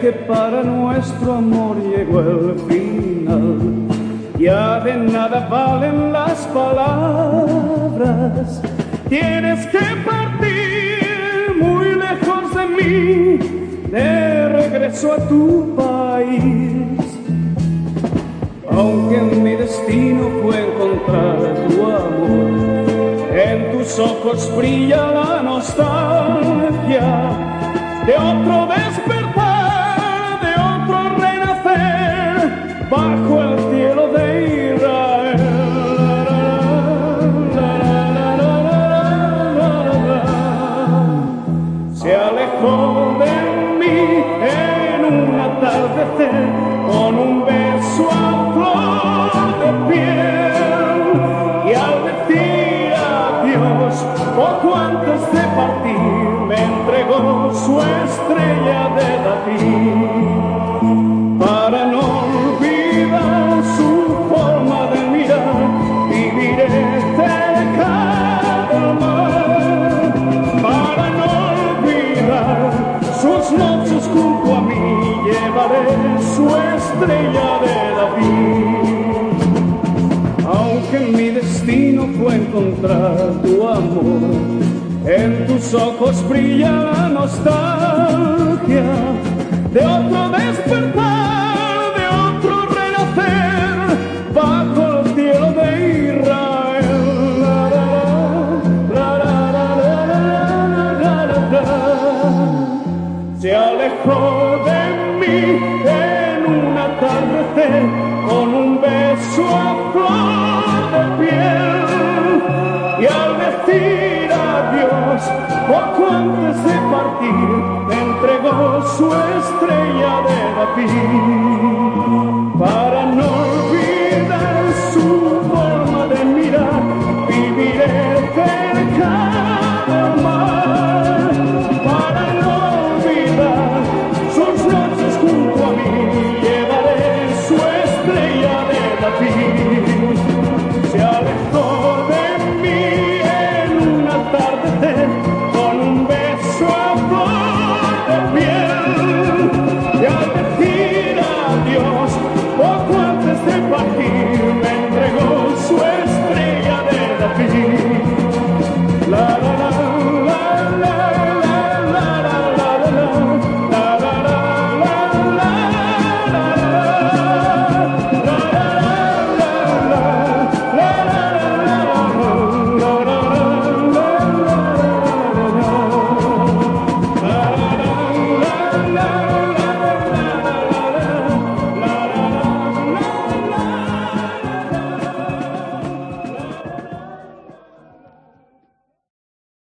que para nuestro amor llegó el final. Ya de nada valen las palabras. Tienes que partir muy lejos de mí, de regreso a tu país. Aunque mi destino fue encontrar tu amor, en tus ojos brilla la nostalgia de otro atardecer con un beso a flor de piel. Y al decir adiós poco antes de partir me entregó su estrella de David estrella de David. Aunque mi destino fue encontrar tu amor, en tus ojos brilla la nostalgia de otro despertar, de otro renacer bajo los cielos de Israel. Se alejó de mí. Eh con un beso a flor de piel. Y al decir adiós poco antes de partir entregó su estrella de David